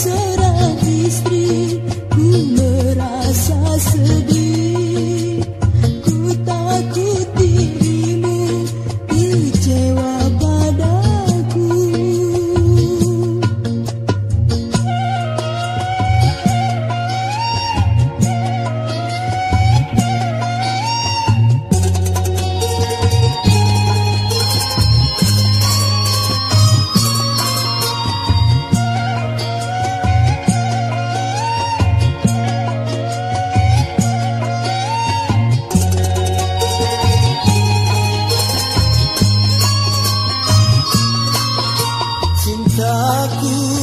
seorang cintaku.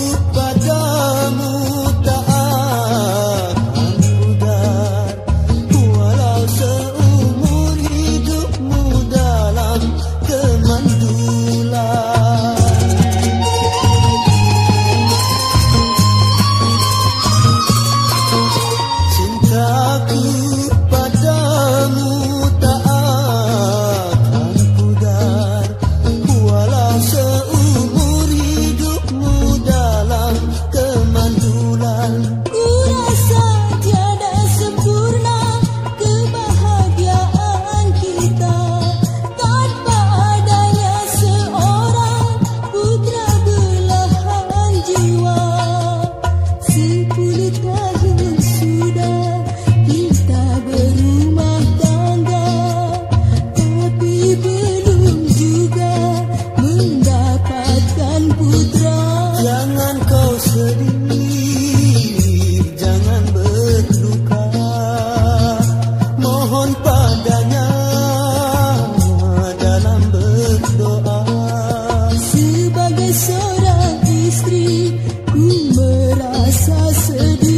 Ku merasa sedih